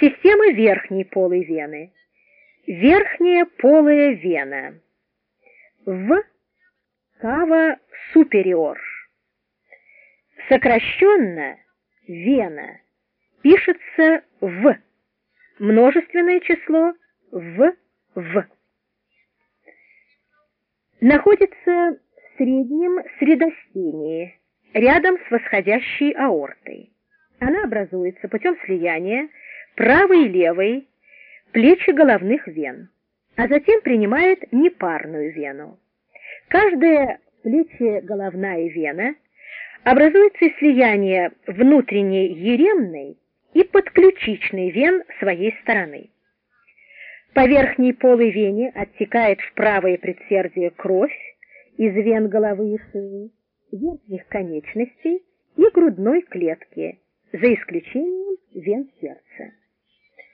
Система верхней полой вены. Верхняя полая вена. В. Кава супериор. Сокращенно вена пишется в. Множественное число в в. Находится в среднем средостении, рядом с восходящей аортой. Она образуется путем слияния правой и левой плечи головных вен, а затем принимает непарную вену. Каждая плечеголовная вена образуется из слияния внутренней еремной и подключичной вен своей стороны. По верхней полой вене оттекает в правое предсердие кровь из вен головы и шеи, верхних конечностей и грудной клетки, за исключением вен сердца.